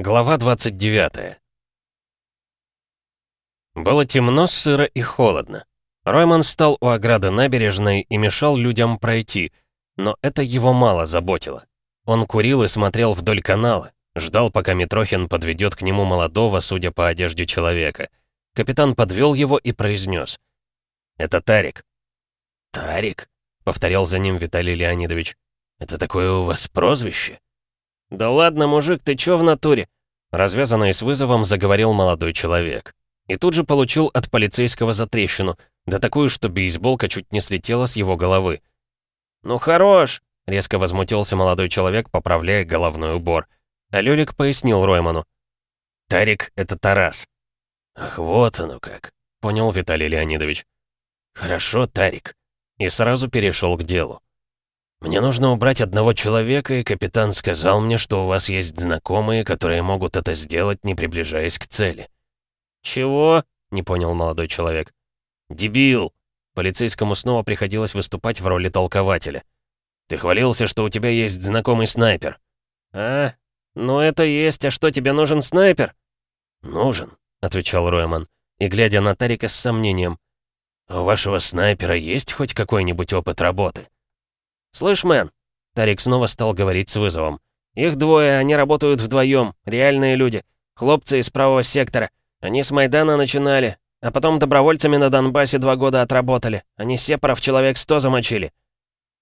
Глава 29 Было темно, сыро и холодно. Ройман встал у ограды набережной и мешал людям пройти, но это его мало заботило. Он курил и смотрел вдоль канала, ждал, пока Митрохин подведет к нему молодого, судя по одежде человека. Капитан подвел его и произнес. «Это Тарик». «Тарик?» — повторял за ним Виталий Леонидович. «Это такое у вас прозвище?» «Да ладно, мужик, ты чё в натуре?» Развязанный с вызовом заговорил молодой человек. И тут же получил от полицейского затрещину, да такую, что бейсболка чуть не слетела с его головы. «Ну хорош!» — резко возмутился молодой человек, поправляя головной убор. А Лёлик пояснил Ройману. «Тарик — это Тарас». «Ах, вот оно как!» — понял Виталий Леонидович. «Хорошо, Тарик». И сразу перешел к делу. «Мне нужно убрать одного человека, и капитан сказал мне, что у вас есть знакомые, которые могут это сделать, не приближаясь к цели». «Чего?» — не понял молодой человек. «Дебил!» Полицейскому снова приходилось выступать в роли толкователя. «Ты хвалился, что у тебя есть знакомый снайпер». «А, ну это есть, а что, тебе нужен снайпер?» «Нужен», — отвечал Ройман, и, глядя на Тарика с сомнением. «У вашего снайпера есть хоть какой-нибудь опыт работы?» «Слышь, мэн!» Тарик снова стал говорить с вызовом. «Их двое, они работают вдвоем, реальные люди. Хлопцы из правого сектора. Они с Майдана начинали, а потом добровольцами на Донбассе два года отработали. Они сепаров человек сто замочили».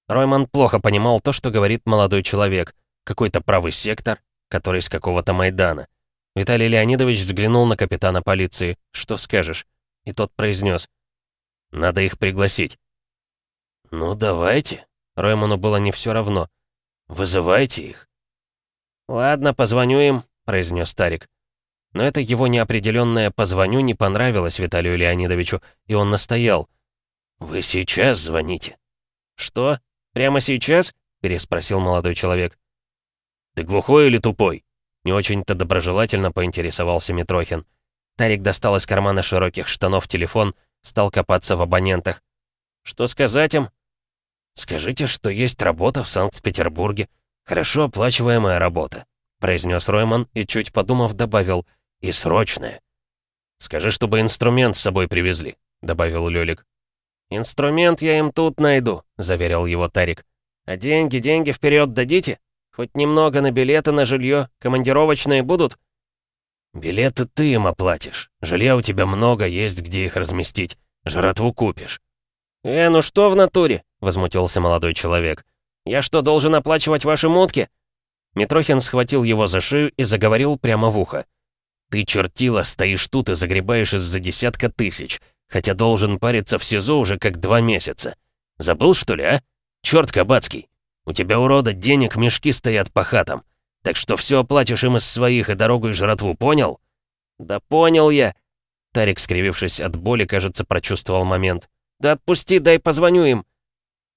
Ройман плохо понимал то, что говорит молодой человек. Какой-то правый сектор, который с какого-то Майдана. Виталий Леонидович взглянул на капитана полиции. «Что скажешь?» И тот произнес. «Надо их пригласить». «Ну, давайте», Ройману было не все равно. «Вызывайте их». «Ладно, позвоню им», — произнес Старик. Но это его неопределенное «позвоню» не понравилось Виталию Леонидовичу, и он настоял. «Вы сейчас звоните». «Что? Прямо сейчас?» — переспросил молодой человек. «Ты глухой или тупой?» Не очень-то доброжелательно поинтересовался Митрохин. Тарик достал из кармана широких штанов телефон, стал копаться в абонентах. «Что сказать им?» «Скажите, что есть работа в Санкт-Петербурге. Хорошо оплачиваемая работа», — произнес Ройман и, чуть подумав, добавил «и срочная». «Скажи, чтобы инструмент с собой привезли», — добавил Лёлик. «Инструмент я им тут найду», — заверил его Тарик. «А деньги, деньги вперед дадите? Хоть немного на билеты, на жилье, командировочные будут?» «Билеты ты им оплатишь. Жилья у тебя много, есть где их разместить. Жратву купишь». «Э, ну что в натуре?» — возмутился молодой человек. «Я что, должен оплачивать ваши мутки?» Митрохин схватил его за шею и заговорил прямо в ухо. «Ты, чертила, стоишь тут и загребаешь из-за десятка тысяч, хотя должен париться в СИЗО уже как два месяца. Забыл, что ли, а? Черт кабацкий! У тебя, урода, денег мешки стоят по хатам, так что все оплатишь им из своих и дорогу и жратву, понял?» «Да понял я!» Тарик, скривившись от боли, кажется, прочувствовал момент. «Да отпусти, дай позвоню им!»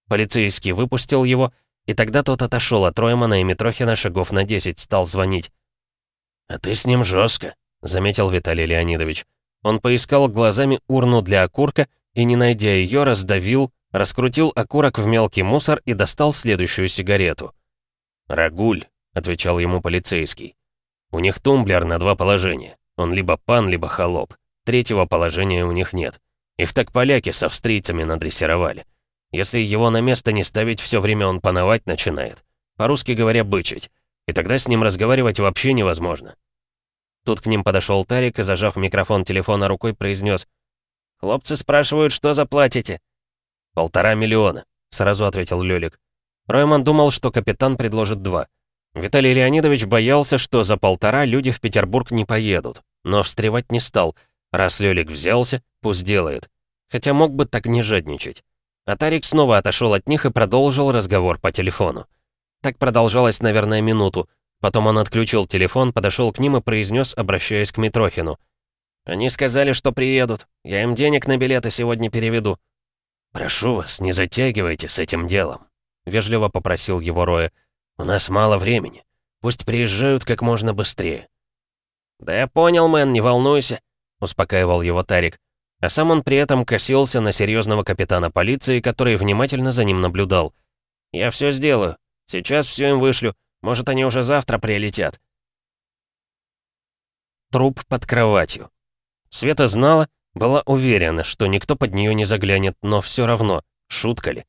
Полицейский выпустил его, и тогда тот отошел от Роймана и Митрохина шагов на 10, стал звонить. «А ты с ним жестко, заметил Виталий Леонидович. Он поискал глазами урну для окурка и, не найдя ее, раздавил, раскрутил окурок в мелкий мусор и достал следующую сигарету. «Рагуль», — отвечал ему полицейский. «У них тумблер на два положения. Он либо пан, либо холоп. Третьего положения у них нет. Их так поляки с австрийцами надрессировали. Если его на место не ставить, все время он пановать начинает. По-русски говоря, бычить. И тогда с ним разговаривать вообще невозможно. Тут к ним подошел Тарик и, зажав микрофон телефона рукой, произнес: «Хлопцы спрашивают, что заплатите?» «Полтора миллиона», — сразу ответил Лёлик. Ройман думал, что капитан предложит два. Виталий Леонидович боялся, что за полтора люди в Петербург не поедут, но встревать не стал. Раз Лёлик взялся, пусть делает. Хотя мог бы так не жадничать. А Тарик снова отошел от них и продолжил разговор по телефону. Так продолжалось, наверное, минуту. Потом он отключил телефон, подошел к ним и произнес, обращаясь к Митрохину. «Они сказали, что приедут. Я им денег на билеты сегодня переведу». «Прошу вас, не затягивайте с этим делом», — вежливо попросил его Роя. «У нас мало времени. Пусть приезжают как можно быстрее». «Да я понял, мэн, не волнуйся», — успокаивал его Тарик. А сам он при этом косился на серьезного капитана полиции, который внимательно за ним наблюдал. «Я все сделаю. Сейчас все им вышлю. Может, они уже завтра прилетят». Труп под кроватью. Света знала, была уверена, что никто под нее не заглянет, но все равно, шутка ли.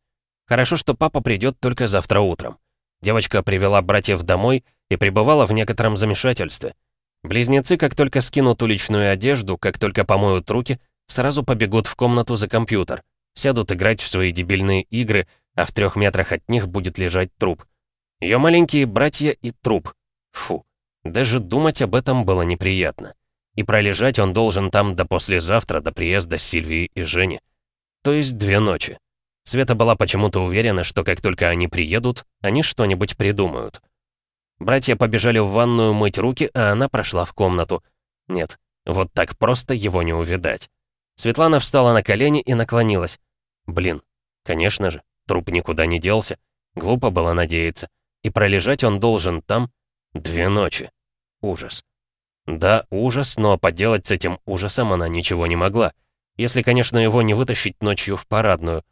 Хорошо, что папа придет только завтра утром. Девочка привела братьев домой и пребывала в некотором замешательстве. Близнецы, как только скинут уличную одежду, как только помоют руки, сразу побегут в комнату за компьютер, сядут играть в свои дебильные игры, а в трех метрах от них будет лежать труп. Ее маленькие братья и труп. Фу, даже думать об этом было неприятно. И пролежать он должен там до послезавтра, до приезда Сильвии и Жени. То есть две ночи. Света была почему-то уверена, что как только они приедут, они что-нибудь придумают. Братья побежали в ванную мыть руки, а она прошла в комнату. Нет, вот так просто его не увидать. Светлана встала на колени и наклонилась. Блин, конечно же, труп никуда не делся. Глупо было надеяться. И пролежать он должен там две ночи. Ужас. Да, ужас, но поделать с этим ужасом она ничего не могла. Если, конечно, его не вытащить ночью в парадную.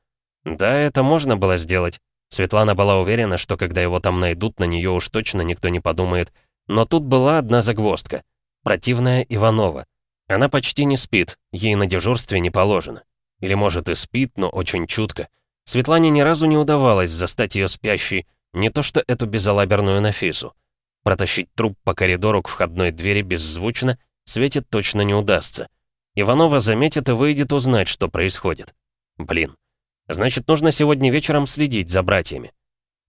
Да, это можно было сделать. Светлана была уверена, что когда его там найдут, на нее уж точно никто не подумает. Но тут была одна загвоздка. Противная Иванова. Она почти не спит, ей на дежурстве не положено. Или, может, и спит, но очень чутко. Светлане ни разу не удавалось застать ее спящей, не то что эту безалаберную Нафису. Протащить труп по коридору к входной двери беззвучно Свете точно не удастся. Иванова заметит и выйдет узнать, что происходит. Блин. Значит, нужно сегодня вечером следить за братьями.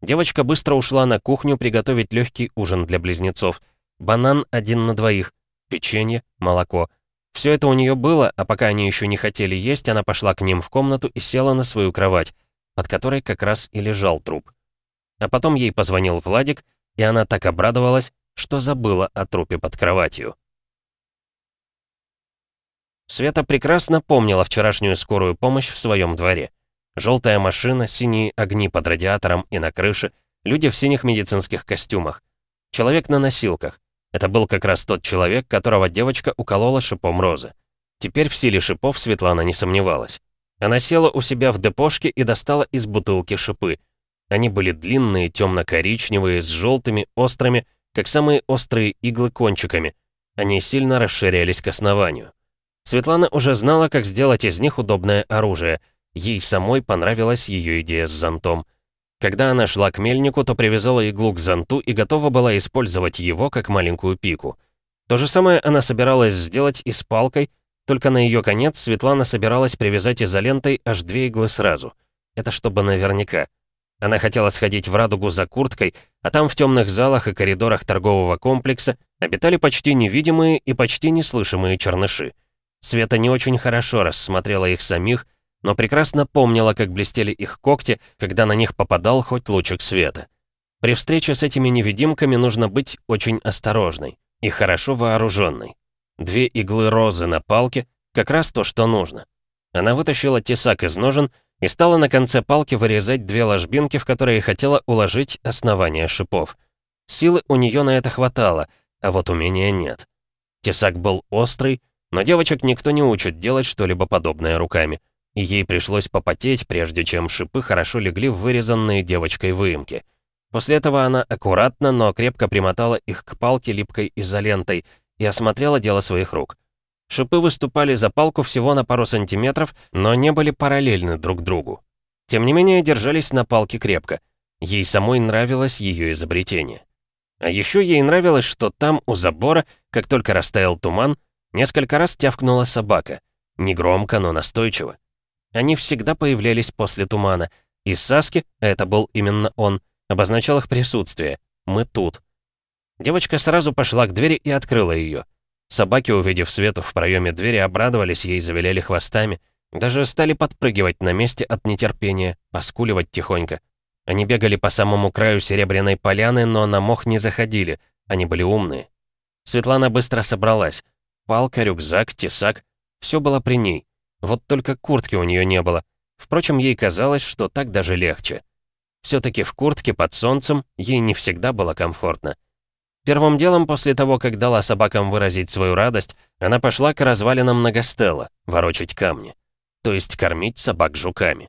Девочка быстро ушла на кухню приготовить легкий ужин для близнецов. Банан один на двоих, печенье, молоко. Все это у нее было, а пока они еще не хотели есть, она пошла к ним в комнату и села на свою кровать, под которой как раз и лежал труп. А потом ей позвонил Владик, и она так обрадовалась, что забыла о трупе под кроватью. Света прекрасно помнила вчерашнюю скорую помощь в своем дворе. Желтая машина, синие огни под радиатором и на крыше, люди в синих медицинских костюмах. Человек на носилках. Это был как раз тот человек, которого девочка уколола шипом розы. Теперь в силе шипов Светлана не сомневалась. Она села у себя в депошке и достала из бутылки шипы. Они были длинные, темно-коричневые, с желтыми, острыми, как самые острые иглы кончиками. Они сильно расширялись к основанию. Светлана уже знала, как сделать из них удобное оружие. Ей самой понравилась ее идея с зонтом. Когда она шла к мельнику, то привязала иглу к зонту и готова была использовать его как маленькую пику. То же самое она собиралась сделать и с палкой, только на ее конец Светлана собиралась привязать изолентой аж две иглы сразу. Это чтобы наверняка. Она хотела сходить в радугу за курткой, а там в темных залах и коридорах торгового комплекса обитали почти невидимые и почти неслышимые черныши. Света не очень хорошо рассмотрела их самих, но прекрасно помнила, как блестели их когти, когда на них попадал хоть лучик света. При встрече с этими невидимками нужно быть очень осторожной и хорошо вооруженной. Две иглы розы на палке — как раз то, что нужно. Она вытащила тесак из ножен и стала на конце палки вырезать две ложбинки, в которые хотела уложить основание шипов. Силы у нее на это хватало, а вот умения нет. Тесак был острый, но девочек никто не учит делать что-либо подобное руками, и ей пришлось попотеть, прежде чем шипы хорошо легли в вырезанные девочкой выемки. После этого она аккуратно, но крепко примотала их к палке липкой изолентой и осмотрела дело своих рук. Шипы выступали за палку всего на пару сантиметров, но не были параллельны друг другу. Тем не менее, держались на палке крепко. Ей самой нравилось ее изобретение. А еще ей нравилось, что там, у забора, как только растаял туман, несколько раз тявкнула собака. Негромко, но настойчиво. Они всегда появлялись после тумана, и Саски, это был именно он, обозначал их присутствие. «Мы тут». Девочка сразу пошла к двери и открыла ее. Собаки, увидев Свету в проеме двери, обрадовались ей, завиляли хвостами. Даже стали подпрыгивать на месте от нетерпения, поскуливать тихонько. Они бегали по самому краю серебряной поляны, но на мох не заходили. Они были умные. Светлана быстро собралась. Палка, рюкзак, тесак. Все было при ней. Вот только куртки у нее не было. Впрочем, ей казалось, что так даже легче. Все-таки в куртке под солнцем ей не всегда было комфортно. Первым делом, после того, как дала собакам выразить свою радость, она пошла к развалинам Нагостелла, ворочать камни. То есть кормить собак жуками.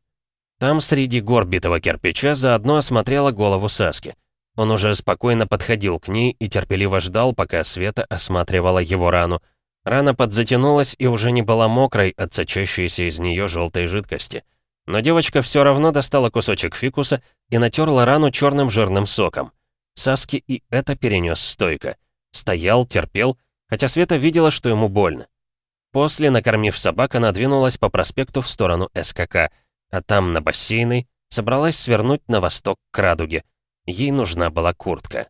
Там, среди гор битого кирпича, заодно осмотрела голову Саски. Он уже спокойно подходил к ней и терпеливо ждал, пока Света осматривала его рану. Рана подзатянулась и уже не была мокрой от сочащейся из нее желтой жидкости. Но девочка все равно достала кусочек фикуса и натерла рану черным жирным соком. Саски и это перенес стойко. Стоял, терпел, хотя Света видела, что ему больно. После, накормив собак, она двинулась по проспекту в сторону СКК, а там, на бассейной, собралась свернуть на восток к Радуге. Ей нужна была куртка.